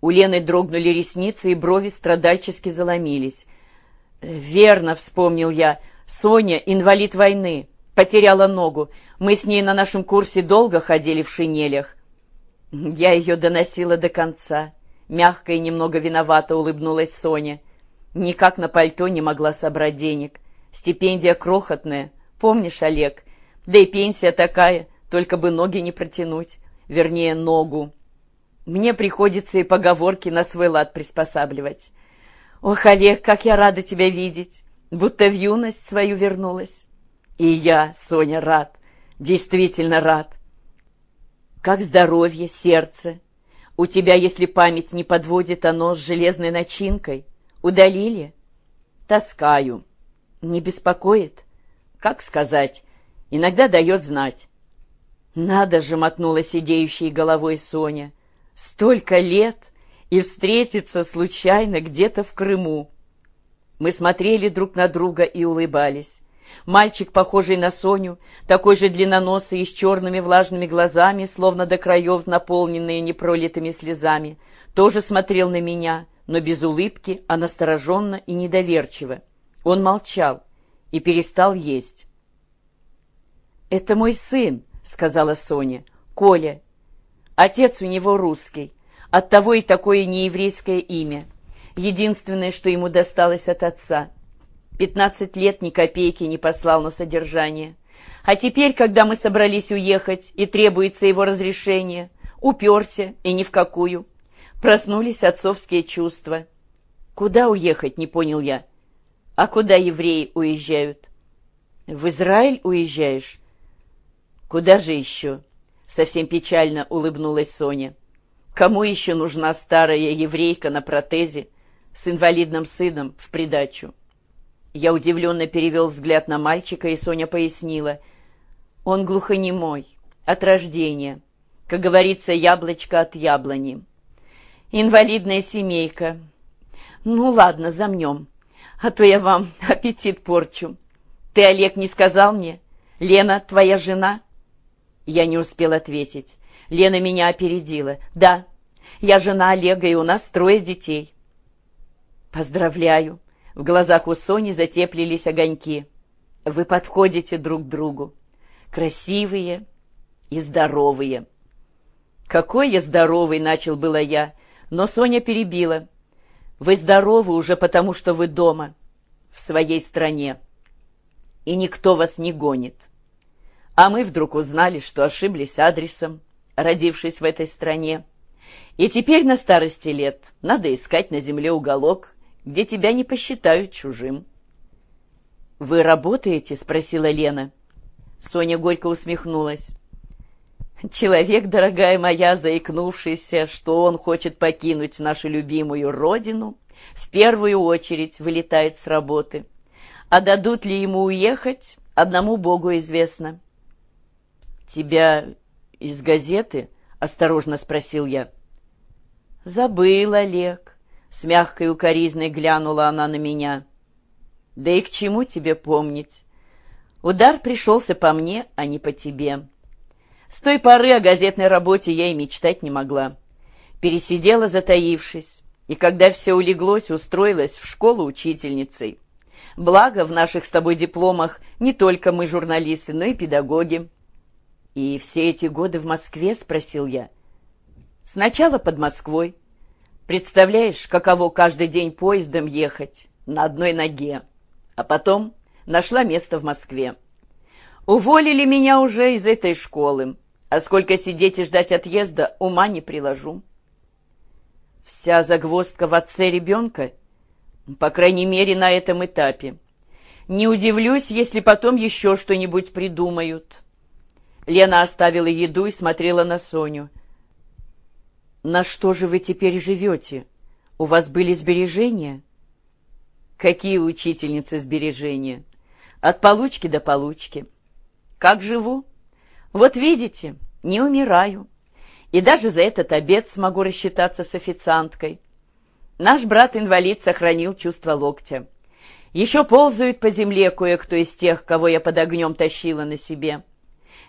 У Лены дрогнули ресницы, и брови страдальчески заломились. «Верно», — вспомнил я, — «Соня — инвалид войны, потеряла ногу. Мы с ней на нашем курсе долго ходили в шинелях». Я ее доносила до конца. Мягко и немного виновато улыбнулась Соня. Никак на пальто не могла собрать денег. Стипендия крохотная, помнишь, Олег? Да и пенсия такая, только бы ноги не протянуть, вернее, ногу. Мне приходится и поговорки на свой лад приспосабливать. Ох, Олег, как я рада тебя видеть, будто в юность свою вернулась. И я, Соня, рад, действительно рад. Как здоровье, сердце? У тебя, если память не подводит, оно с железной начинкой. Удалили? Таскаю. Не беспокоит? Как сказать? Иногда дает знать. Надо же, мотнула сидеющей головой Соня. Столько лет и встретиться случайно где-то в Крыму. Мы смотрели друг на друга и улыбались. Мальчик, похожий на Соню, такой же длинноносый и с черными влажными глазами, словно до краев наполненные непролитыми слезами, тоже смотрел на меня, но без улыбки, а настороженно и недоверчиво. Он молчал и перестал есть. «Это мой сын», — сказала Соня, — «Коля. Отец у него русский, оттого и такое нееврейское имя. Единственное, что ему досталось от отца. Пятнадцать лет ни копейки не послал на содержание. А теперь, когда мы собрались уехать и требуется его разрешение, уперся и ни в какую. Проснулись отцовские чувства. Куда уехать, не понял я. А куда евреи уезжают? В Израиль уезжаешь? Куда же еще? Совсем печально улыбнулась Соня. Кому еще нужна старая еврейка на протезе с инвалидным сыном в придачу? Я удивленно перевел взгляд на мальчика, и Соня пояснила. Он глухонемой, от рождения. Как говорится, яблочко от яблони. Инвалидная семейка. Ну ладно, замнем, а то я вам аппетит порчу. Ты, Олег, не сказал мне? Лена твоя жена?» Я не успел ответить. Лена меня опередила. «Да, я жена Олега, и у нас трое детей». «Поздравляю!» В глазах у Сони затеплились огоньки. «Вы подходите друг другу. Красивые и здоровые». «Какой я здоровый!» — начал было я, но Соня перебила. «Вы здоровы уже потому, что вы дома, в своей стране, и никто вас не гонит. А мы вдруг узнали, что ошиблись адресом, родившись в этой стране. И теперь на старости лет надо искать на земле уголок, где тебя не посчитают чужим. «Вы работаете?» — спросила Лена. Соня горько усмехнулась. «Человек, дорогая моя, заикнувшийся, что он хочет покинуть нашу любимую родину, в первую очередь вылетает с работы. А дадут ли ему уехать, одному Богу известно». «Тебя из газеты?» — осторожно спросил я. «Забыл, Олег», — с мягкой укоризной глянула она на меня. «Да и к чему тебе помнить? Удар пришелся по мне, а не по тебе. С той поры о газетной работе я и мечтать не могла. Пересидела, затаившись, и когда все улеглось, устроилась в школу учительницей. Благо, в наших с тобой дипломах не только мы журналисты, но и педагоги. «И все эти годы в Москве?» — спросил я. «Сначала под Москвой. Представляешь, каково каждый день поездом ехать на одной ноге. А потом нашла место в Москве. Уволили меня уже из этой школы, а сколько сидеть и ждать отъезда, ума не приложу». «Вся загвоздка в отце ребенка?» «По крайней мере, на этом этапе. Не удивлюсь, если потом еще что-нибудь придумают». Лена оставила еду и смотрела на Соню. «На что же вы теперь живете? У вас были сбережения?» «Какие учительницы сбережения? От получки до получки. Как живу? Вот видите, не умираю. И даже за этот обед смогу рассчитаться с официанткой. Наш брат-инвалид сохранил чувство локтя. Еще ползают по земле кое-кто из тех, кого я под огнем тащила на себе.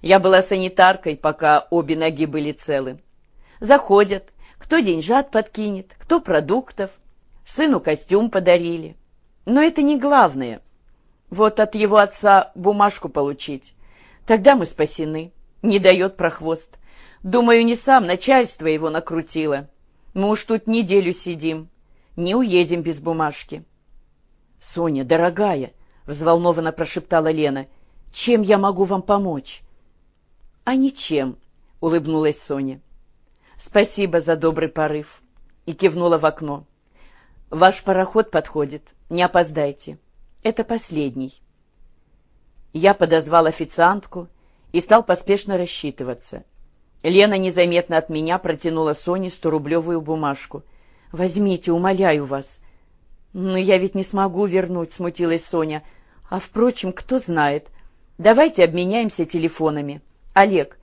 Я была санитаркой, пока обе ноги были целы. Заходят, Кто деньжат подкинет, кто продуктов. Сыну костюм подарили. Но это не главное. Вот от его отца бумажку получить. Тогда мы спасены. Не дает прохвост. Думаю, не сам, начальство его накрутило. Мы уж тут неделю сидим. Не уедем без бумажки. «Соня, дорогая!» — взволнованно прошептала Лена. «Чем я могу вам помочь?» «А ничем», — улыбнулась Соня. «Спасибо за добрый порыв», — и кивнула в окно. «Ваш пароход подходит, не опоздайте. Это последний». Я подозвал официантку и стал поспешно рассчитываться. Лена незаметно от меня протянула Соне сторублевую бумажку. «Возьмите, умоляю вас». «Но я ведь не смогу вернуть», — смутилась Соня. «А, впрочем, кто знает. Давайте обменяемся телефонами. Олег,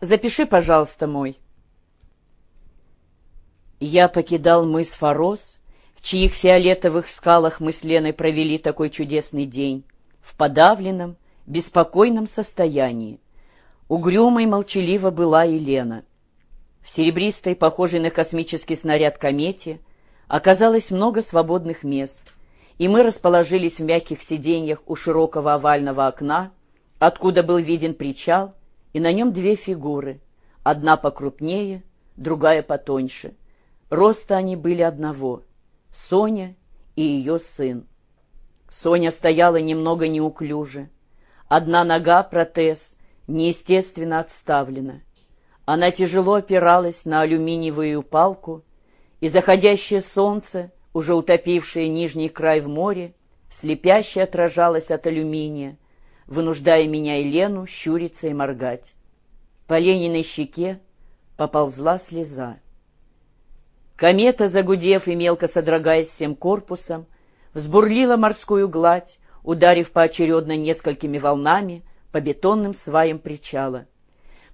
запиши, пожалуйста, мой». Я покидал мыс Форос, в чьих фиолетовых скалах мы с Леной провели такой чудесный день, в подавленном, беспокойном состоянии. Угрюмой молчаливо была и Лена. В серебристой, похожей на космический снаряд комете, оказалось много свободных мест, и мы расположились в мягких сиденьях у широкого овального окна, откуда был виден причал, и на нем две фигуры, одна покрупнее, другая потоньше. Роста они были одного — Соня и ее сын. Соня стояла немного неуклюже. Одна нога, протез, неестественно отставлена. Она тяжело опиралась на алюминиевую палку, и заходящее солнце, уже утопившее нижний край в море, слепяще отражалось от алюминия, вынуждая меня и Лену щуриться и моргать. По Лениной щеке поползла слеза. Комета, загудев и мелко содрогаясь всем корпусом, взбурлила морскую гладь, ударив поочередно несколькими волнами по бетонным сваям причала.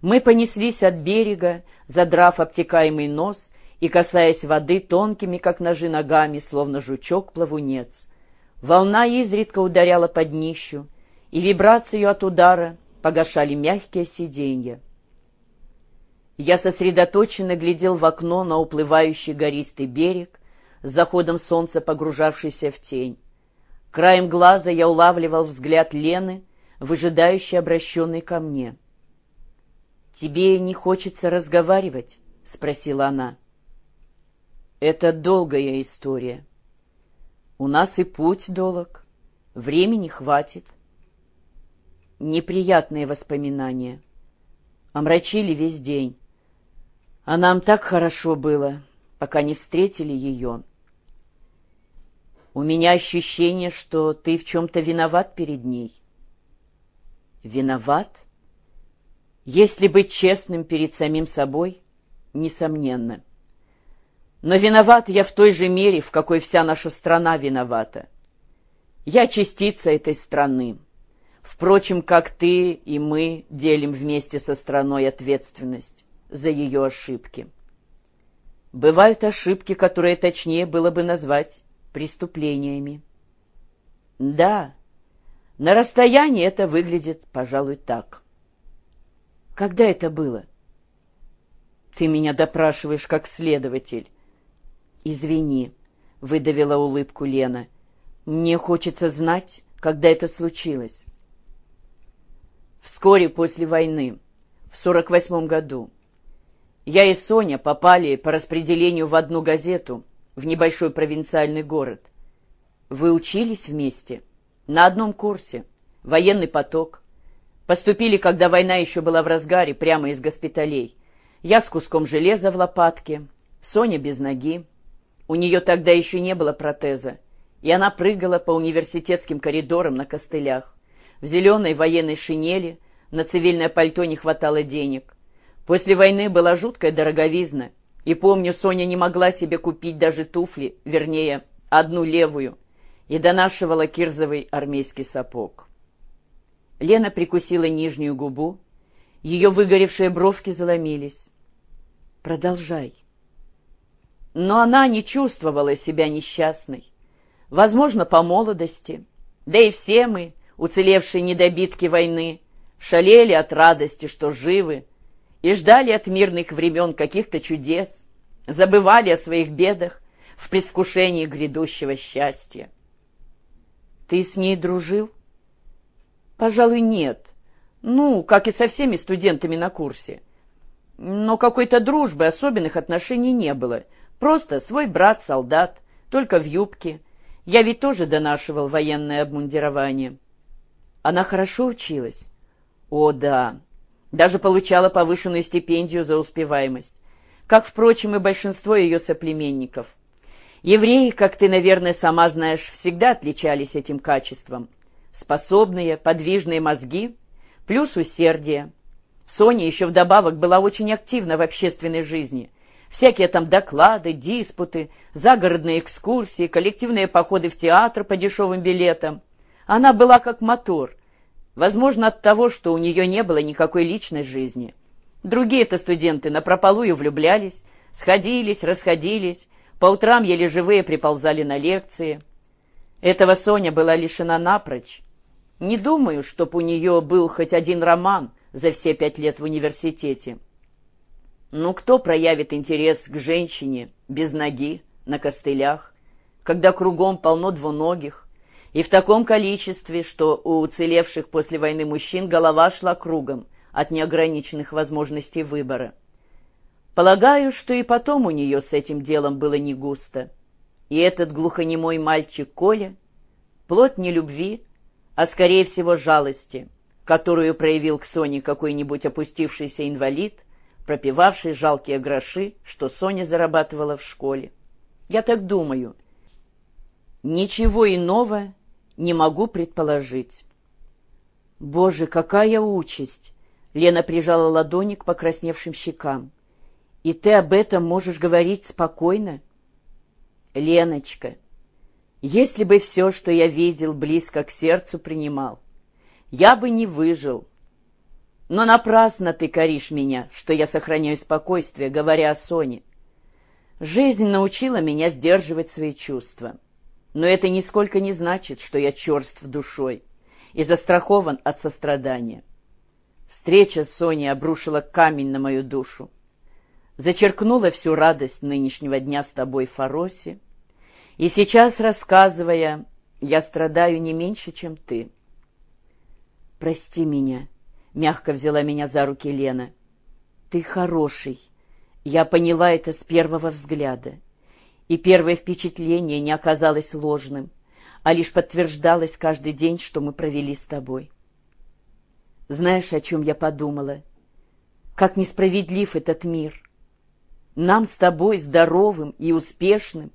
Мы понеслись от берега, задрав обтекаемый нос и касаясь воды тонкими, как ножи, ногами, словно жучок-плавунец. Волна изредка ударяла под днищу, и вибрацию от удара погашали мягкие сиденья. Я сосредоточенно глядел в окно на уплывающий гористый берег, с заходом солнца погружавшийся в тень. Краем глаза я улавливал взгляд Лены, выжидающий обращенный ко мне. «Тебе не хочется разговаривать?» — спросила она. Это долгая история. У нас и путь долг, времени хватит. Неприятные воспоминания. Омрачили весь день. А нам так хорошо было, пока не встретили ее. У меня ощущение, что ты в чем-то виноват перед ней. Виноват? Если быть честным перед самим собой, несомненно. Но виноват я в той же мере, в какой вся наша страна виновата. Я частица этой страны. Впрочем, как ты и мы делим вместе со страной ответственность за ее ошибки. Бывают ошибки, которые точнее было бы назвать преступлениями. Да, на расстоянии это выглядит, пожалуй, так. Когда это было? Ты меня допрашиваешь как следователь. «Извини», — выдавила улыбку Лена. «Мне хочется знать, когда это случилось». Вскоре после войны, в сорок восьмом году, я и Соня попали по распределению в одну газету в небольшой провинциальный город. Вы учились вместе? На одном курсе. Военный поток. Поступили, когда война еще была в разгаре, прямо из госпиталей. Я с куском железа в лопатке, Соня без ноги. У нее тогда еще не было протеза, и она прыгала по университетским коридорам на костылях. В зеленой военной шинели, на цивильное пальто не хватало денег. После войны была жуткая дороговизна, и помню, Соня не могла себе купить даже туфли, вернее, одну левую, и донашивала кирзовый армейский сапог. Лена прикусила нижнюю губу, ее выгоревшие бровки заломились. «Продолжай», но она не чувствовала себя несчастной. Возможно, по молодости. Да и все мы, уцелевшие недобитки войны, шалели от радости, что живы, и ждали от мирных времен каких-то чудес, забывали о своих бедах в предвкушении грядущего счастья. Ты с ней дружил? Пожалуй, нет. Ну, как и со всеми студентами на курсе. Но какой-то дружбы, особенных отношений не было. Просто свой брат-солдат, только в юбке. Я ведь тоже донашивал военное обмундирование. Она хорошо училась? О, да. Даже получала повышенную стипендию за успеваемость. Как, впрочем, и большинство ее соплеменников. Евреи, как ты, наверное, сама знаешь, всегда отличались этим качеством. Способные, подвижные мозги, плюс усердие. Соня еще вдобавок была очень активна в общественной жизни. Всякие там доклады, диспуты, загородные экскурсии, коллективные походы в театр по дешевым билетам. Она была как мотор. Возможно, от того, что у нее не было никакой личной жизни. Другие-то студенты напропалую влюблялись, сходились, расходились, по утрам еле живые приползали на лекции. Этого Соня была лишена напрочь. Не думаю, чтоб у нее был хоть один роман за все пять лет в университете. Ну, кто проявит интерес к женщине без ноги, на костылях, когда кругом полно двуногих, и в таком количестве, что у уцелевших после войны мужчин голова шла кругом от неограниченных возможностей выбора. Полагаю, что и потом у нее с этим делом было не густо. И этот глухонемой мальчик Коля — плод не любви, а скорее всего жалости, которую проявил к Соне какой-нибудь опустившийся инвалид, пропивавший жалкие гроши, что Соня зарабатывала в школе. Я так думаю. Ничего иного не могу предположить. Боже, какая участь! Лена прижала ладони к покрасневшим щекам. И ты об этом можешь говорить спокойно? Леночка, если бы все, что я видел, близко к сердцу принимал, я бы не выжил. Но напрасно ты коришь меня, что я сохраняю спокойствие, говоря о Соне. Жизнь научила меня сдерживать свои чувства. Но это нисколько не значит, что я черств душой и застрахован от сострадания. Встреча с Соней обрушила камень на мою душу, зачеркнула всю радость нынешнего дня с тобой, Фароси, и сейчас, рассказывая, я страдаю не меньше, чем ты. «Прости меня», — мягко взяла меня за руки Лена. «Ты хороший. Я поняла это с первого взгляда. И первое впечатление не оказалось ложным, а лишь подтверждалось каждый день, что мы провели с тобой. Знаешь, о чем я подумала? Как несправедлив этот мир. Нам с тобой, здоровым и успешным,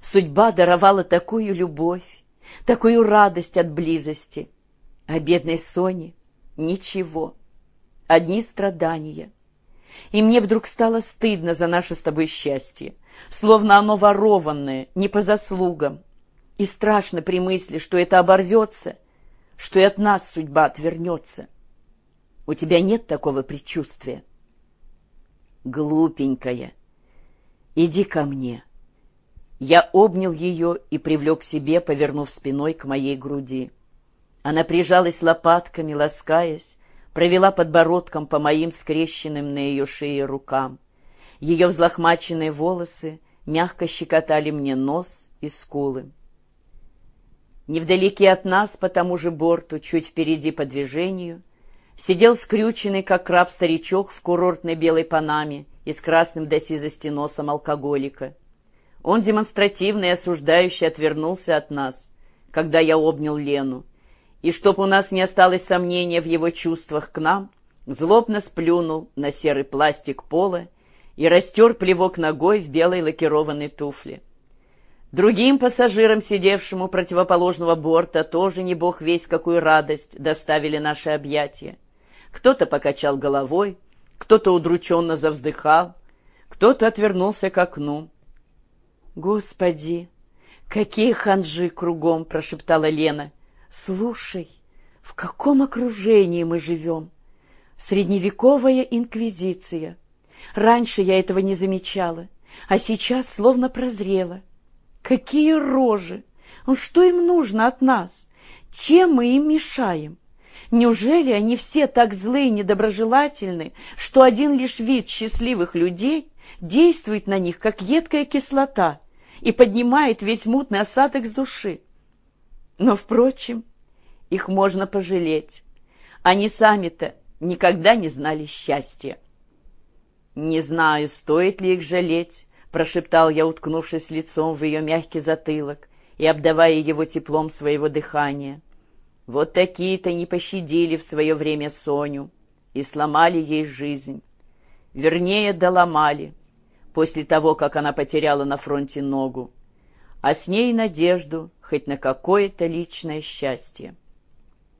Судьба даровала такую любовь, такую радость от близости. А бедной Соне ничего, одни страдания. И мне вдруг стало стыдно за наше с тобой счастье, словно оно ворованное, не по заслугам. И страшно при мысли, что это оборвется, что и от нас судьба отвернется. У тебя нет такого предчувствия? Глупенькая, иди ко мне. Я обнял ее и привлек к себе, повернув спиной к моей груди. Она прижалась лопатками, ласкаясь, провела подбородком по моим скрещенным на ее шее рукам. Ее взлохмаченные волосы мягко щекотали мне нос и скулы. Невдалеке от нас, по тому же борту, чуть впереди по движению, сидел скрюченный, как краб, старичок в курортной белой панаме и с красным до сизости носом алкоголика — он демонстративно и осуждающе отвернулся от нас, когда я обнял Лену, и чтоб у нас не осталось сомнения в его чувствах к нам, злобно сплюнул на серый пластик пола и растер плевок ногой в белой лакированной туфле. Другим пассажирам, сидевшим у противоположного борта, тоже не бог весь какую радость доставили наши объятия. Кто-то покачал головой, кто-то удрученно завздыхал, кто-то отвернулся к окну. «Господи, какие ханжи кругом!» — прошептала Лена. «Слушай, в каком окружении мы живем? Средневековая инквизиция. Раньше я этого не замечала, а сейчас словно прозрела. Какие рожи! Ну что им нужно от нас? Чем мы им мешаем? Неужели они все так злые и недоброжелательны, что один лишь вид счастливых людей действует на них, как едкая кислота, и поднимает весь мутный осадок с души. Но, впрочем, их можно пожалеть. Они сами-то никогда не знали счастья. «Не знаю, стоит ли их жалеть», — прошептал я, уткнувшись лицом в ее мягкий затылок и обдавая его теплом своего дыхания. Вот такие-то не пощадили в свое время Соню и сломали ей жизнь. Вернее, доломали, после того, как она потеряла на фронте ногу, а с ней надежду хоть на какое-то личное счастье.